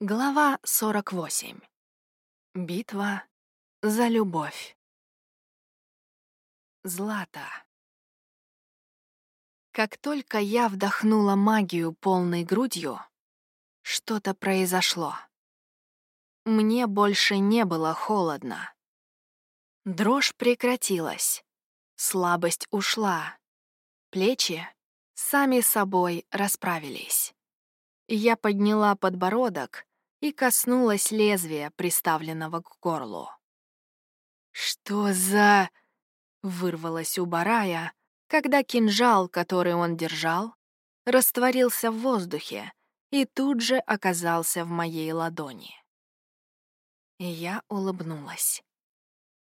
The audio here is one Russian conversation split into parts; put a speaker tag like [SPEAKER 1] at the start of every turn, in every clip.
[SPEAKER 1] Глава 48. Битва за любовь. Злата. Как только я вдохнула магию полной грудью, что-то произошло. Мне больше не было холодно. Дрожь прекратилась, слабость ушла, плечи сами собой расправились. Я подняла подбородок и коснулась лезвия, приставленного к горлу. «Что за...» — вырвалось у Барая, когда кинжал, который он держал, растворился в воздухе и тут же оказался в моей ладони. И я улыбнулась.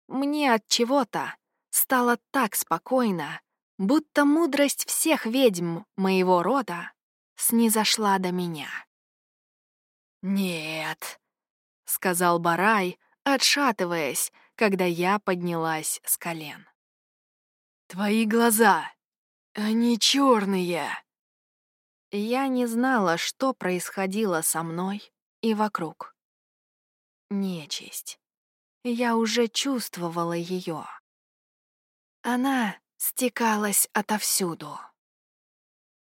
[SPEAKER 1] Мне от чего-то стало так спокойно, будто мудрость всех ведьм моего рода снизошла до меня. «Нет», — сказал Барай, отшатываясь, когда я поднялась с колен. «Твои глаза, они черные. Я не знала, что происходило со мной и вокруг. Нечисть. Я уже чувствовала ее. Она стекалась отовсюду.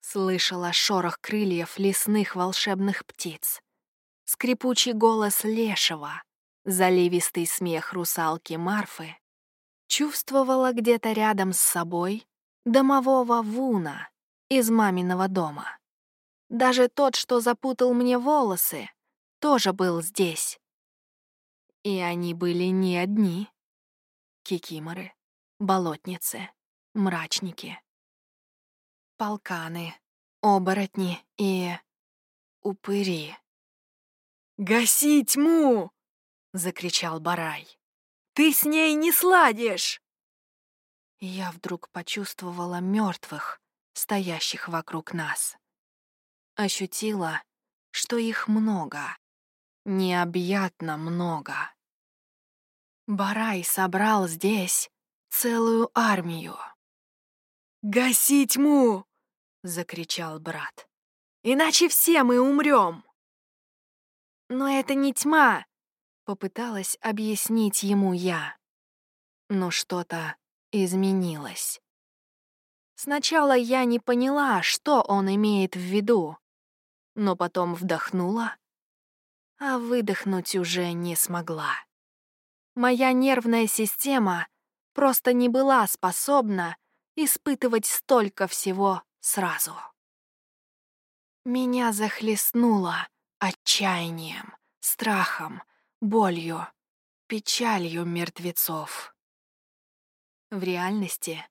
[SPEAKER 1] Слышала шорох крыльев лесных волшебных птиц, скрипучий голос лешего, заливистый смех русалки Марфы, чувствовала где-то рядом с собой домового Вуна из маминого дома. Даже тот, что запутал мне волосы, тоже был здесь. И они были не одни. Кикиморы, болотницы, мрачники полканы, оборотни и... упыри. «Гаси тьму!» — закричал Барай. «Ты с ней не сладишь!» Я вдруг почувствовала мертвых, стоящих вокруг нас. Ощутила, что их много, необъятно много. Барай собрал здесь целую армию. «Гаси тьму!» — закричал брат. «Иначе все мы умрем!» «Но это не тьма!» — попыталась объяснить ему я. Но что-то изменилось. Сначала я не поняла, что он имеет в виду, но потом вдохнула, а выдохнуть уже не смогла. Моя нервная система просто не была способна испытывать столько всего сразу. Меня захлестнуло отчаянием, страхом, болью, печалью мертвецов. В реальности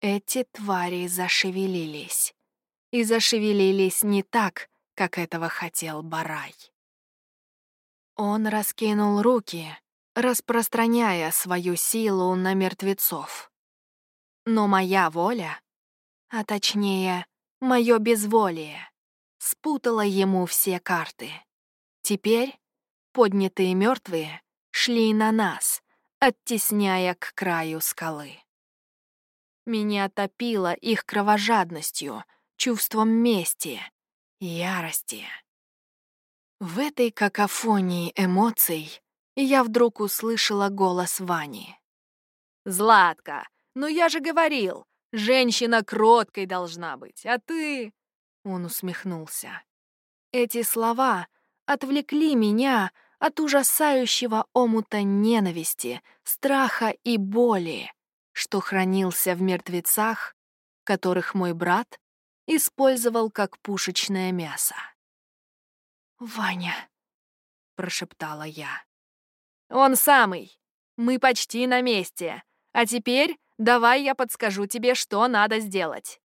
[SPEAKER 1] эти твари зашевелились. И зашевелились не так, как этого хотел Барай. Он раскинул руки, распространяя свою силу на мертвецов. Но моя воля, а точнее, мое безволие, спутала ему все карты. Теперь поднятые мертвые шли на нас, оттесняя к краю скалы. Меня топило их кровожадностью, чувством мести, ярости. В этой какофонии эмоций я вдруг услышала голос Вани. «Златка, «Но я же говорил, женщина кроткой должна быть, а ты...» Он усмехнулся. Эти слова отвлекли меня от ужасающего омута ненависти, страха и боли, что хранился в мертвецах, которых мой брат использовал как пушечное мясо. «Ваня», — прошептала я. «Он самый. Мы почти на месте. А теперь Давай я подскажу тебе, что надо сделать».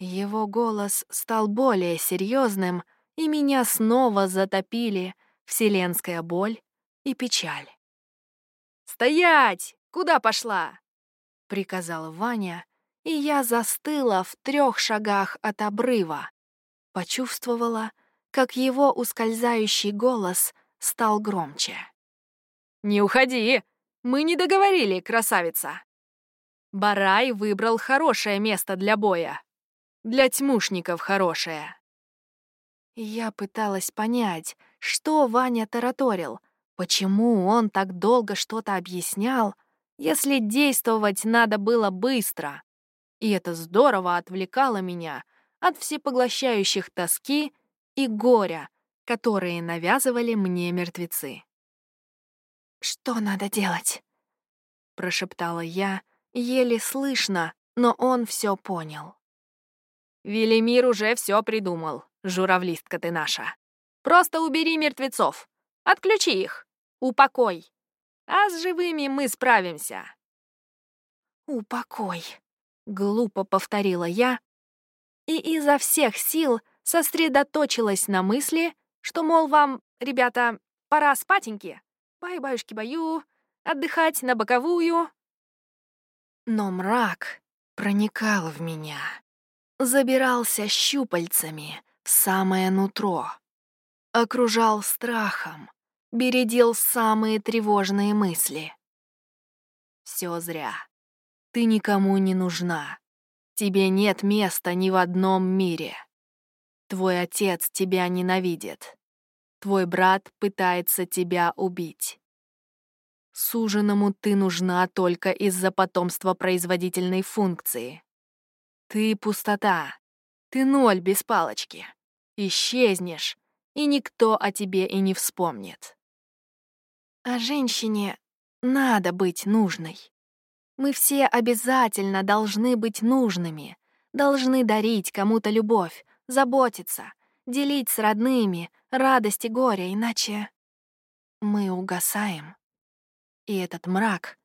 [SPEAKER 1] Его голос стал более серьезным, и меня снова затопили вселенская боль и печаль. «Стоять! Куда пошла?» — приказал Ваня, и я застыла в трех шагах от обрыва. Почувствовала, как его ускользающий голос стал громче. «Не уходи! Мы не договорили, красавица!» Барай выбрал хорошее место для боя. Для тьмушников хорошее. Я пыталась понять, что Ваня тараторил, почему он так долго что-то объяснял, если действовать надо было быстро. И это здорово отвлекало меня от всепоглощающих тоски и горя, которые навязывали мне мертвецы. «Что надо делать?» — прошептала я, еле слышно, но он все понял. «Велимир уже все придумал, журавлистка ты наша. Просто убери мертвецов, отключи их, упокой, а с живыми мы справимся». «Упокой», — глупо повторила я, и изо всех сил сосредоточилась на мысли, что, мол, вам, ребята, пора спатеньки. Бай-баюшки-баю, отдыхать на боковую. Но мрак проникал в меня, забирался щупальцами в самое нутро, окружал страхом, бередил самые тревожные мысли. Все зря. Ты никому не нужна. Тебе нет места ни в одном мире. Твой отец тебя ненавидит. Твой брат пытается тебя убить. Суженому ты нужна только из-за потомства производительной функции. Ты пустота. Ты ноль без палочки. Исчезнешь, и никто о тебе и не вспомнит. А женщине надо быть нужной. Мы все обязательно должны быть нужными, должны дарить кому-то любовь, заботиться, делить с родными радость и горе, иначе мы угасаем. И этот мрак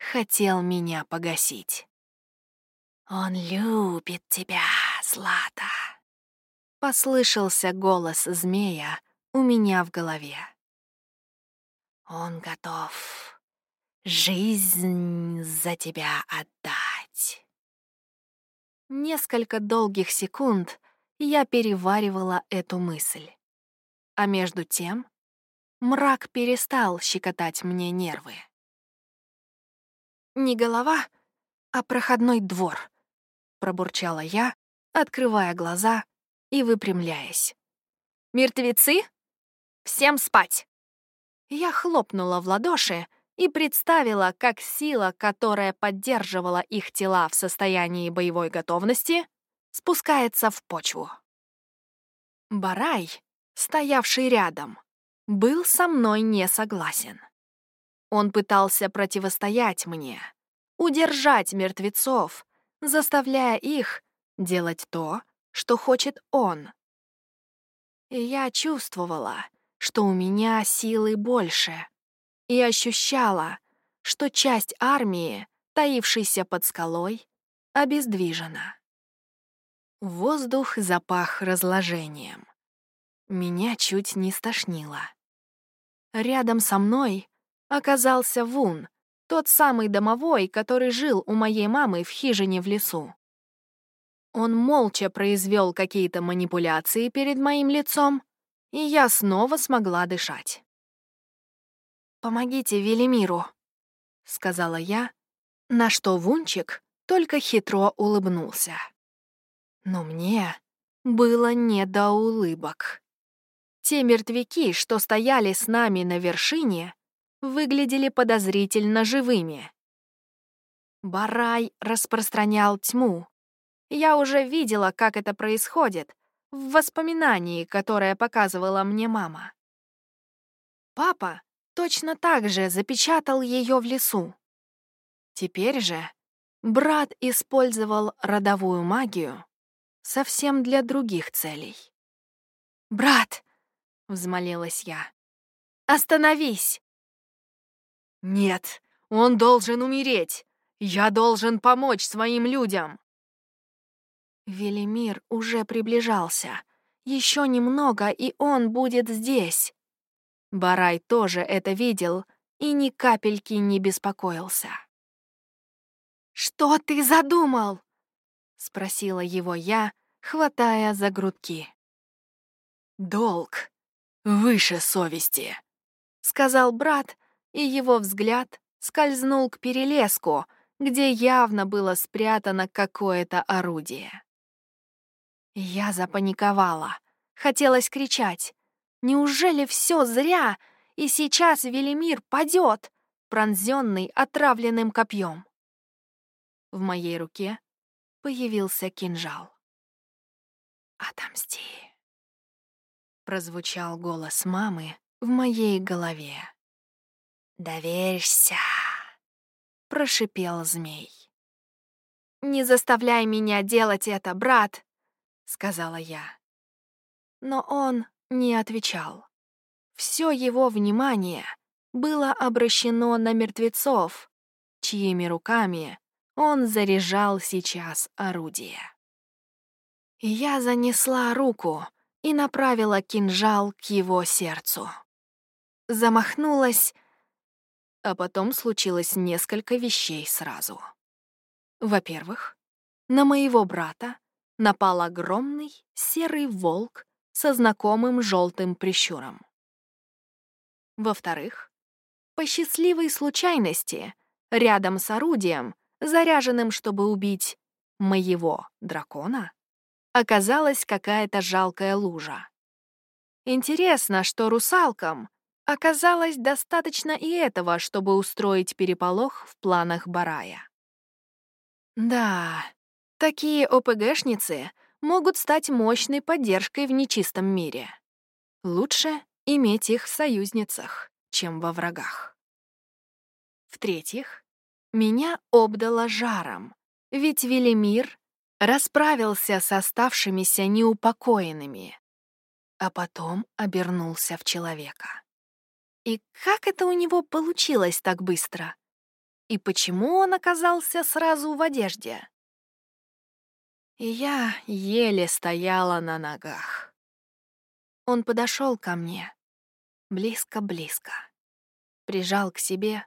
[SPEAKER 1] хотел меня погасить. «Он любит тебя, Злата!» Послышался голос змея у меня в голове. «Он готов жизнь за тебя отдать». Несколько долгих секунд я переваривала эту мысль. А между тем мрак перестал щекотать мне нервы. «Не голова, а проходной двор», — пробурчала я, открывая глаза и выпрямляясь. «Мертвецы? Всем спать!» Я хлопнула в ладоши и представила, как сила, которая поддерживала их тела в состоянии боевой готовности, спускается в почву. Барай, стоявший рядом, был со мной не согласен. Он пытался противостоять мне, удержать мертвецов, заставляя их делать то, что хочет он. И я чувствовала, что у меня силы больше, и ощущала, что часть армии, таившейся под скалой, обездвижена. Воздух запах разложением. Меня чуть не стошнило. Рядом со мной оказался Вун, тот самый домовой, который жил у моей мамы в хижине в лесу. Он молча произвел какие-то манипуляции перед моим лицом, и я снова смогла дышать. «Помогите Велимиру», — сказала я, на что Вунчик только хитро улыбнулся. Но мне было не до улыбок. Те мертвяки, что стояли с нами на вершине, выглядели подозрительно живыми. Барай распространял тьму. Я уже видела, как это происходит, в воспоминании, которое показывала мне мама. Папа точно так же запечатал ее в лесу. Теперь же брат использовал родовую магию совсем для других целей. «Брат!» — взмолилась я. «Остановись!» «Нет, он должен умереть! Я должен помочь своим людям!» Велимир уже приближался. Еще немного, и он будет здесь. Барай тоже это видел и ни капельки не беспокоился. «Что ты задумал?» — спросила его я, хватая за грудки. «Долг выше совести», — сказал брат, и его взгляд скользнул к перелеску, где явно было спрятано какое-то орудие. Я запаниковала, хотелось кричать. Неужели все зря, и сейчас Велимир падет, пронзенный отравленным копьем? В моей руке появился кинжал. «Отомсти!» Прозвучал голос мамы в моей голове. «Доверься!» — прошипел змей. «Не заставляй меня делать это, брат!» — сказала я. Но он не отвечал. Все его внимание было обращено на мертвецов, чьими руками он заряжал сейчас орудие. Я занесла руку и направила кинжал к его сердцу. Замахнулась, а потом случилось несколько вещей сразу. Во-первых, на моего брата напал огромный серый волк со знакомым желтым прищуром. Во-вторых, по счастливой случайности, рядом с орудием, заряженным, чтобы убить моего дракона, оказалась какая-то жалкая лужа. Интересно, что русалкам оказалось достаточно и этого, чтобы устроить переполох в планах Барая. Да, такие ОПГшницы могут стать мощной поддержкой в нечистом мире. Лучше иметь их в союзницах, чем во врагах. В-третьих, меня обдало жаром, ведь Велимир расправился с оставшимися неупокоенными, а потом обернулся в человека. И как это у него получилось так быстро? И почему он оказался сразу в одежде? И я еле стояла на ногах. Он подошел ко мне, близко-близко, прижал к себе,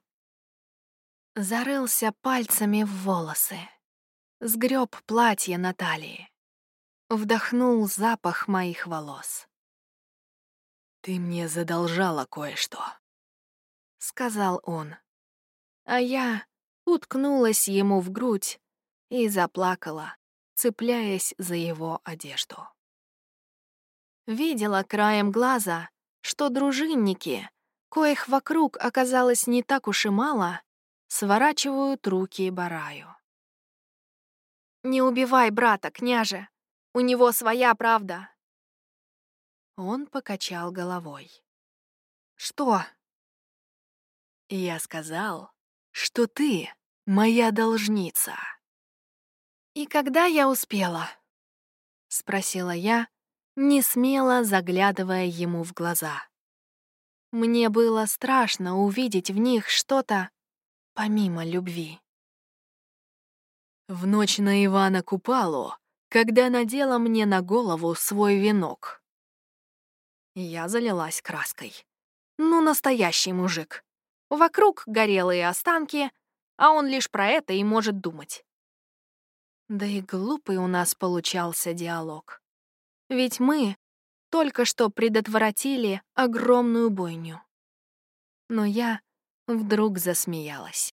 [SPEAKER 1] зарылся пальцами в волосы, сгреб платье на талии, вдохнул запах моих волос. «Ты мне задолжала кое-что», — сказал он. А я уткнулась ему в грудь и заплакала, цепляясь за его одежду. Видела краем глаза, что дружинники, коих вокруг оказалось не так уж и мало, сворачивают руки Бараю. «Не убивай брата, княже! У него своя правда!» Он покачал головой. «Что?» «Я сказал, что ты моя должница». «И когда я успела?» — спросила я, не смело заглядывая ему в глаза. Мне было страшно увидеть в них что-то помимо любви. В ночь на Ивана Купалу, когда надела мне на голову свой венок, я залилась краской. Ну, настоящий мужик. Вокруг горелые останки, а он лишь про это и может думать. Да и глупый у нас получался диалог. Ведь мы только что предотвратили огромную бойню. Но я вдруг засмеялась.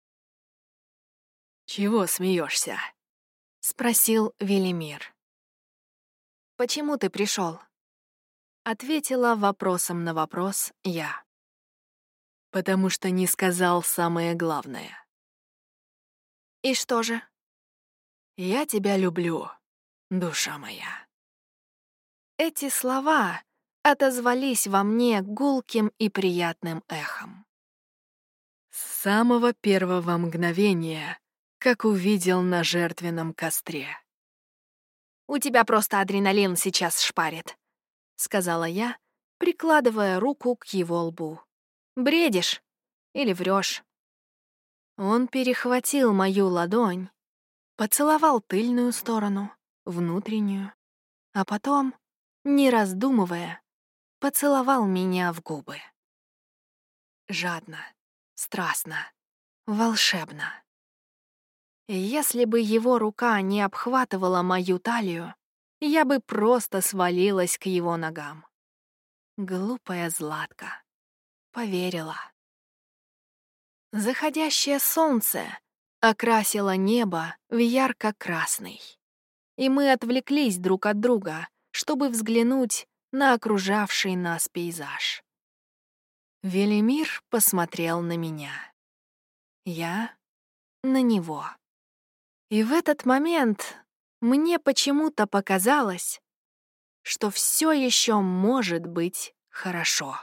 [SPEAKER 1] «Чего смеешься? спросил Велимир. «Почему ты пришел? Ответила вопросом на вопрос я. «Потому что не сказал самое главное». «И что же?» «Я тебя люблю, душа моя». Эти слова отозвались во мне гулким и приятным эхом. С самого первого мгновения, как увидел на жертвенном костре. «У тебя просто адреналин сейчас шпарит», — сказала я, прикладывая руку к его лбу. «Бредишь или врешь?» Он перехватил мою ладонь, поцеловал тыльную сторону, внутреннюю, а потом, не раздумывая, поцеловал меня в губы. Жадно, страстно, волшебно. Если бы его рука не обхватывала мою талию, я бы просто свалилась к его ногам. Глупая Златка. Поверила. Заходящее солнце окрасило небо в ярко-красный. И мы отвлеклись друг от друга, чтобы взглянуть на окружавший нас пейзаж. Велимир посмотрел на меня. Я — на него. И в этот момент мне почему-то показалось, что все еще может быть хорошо.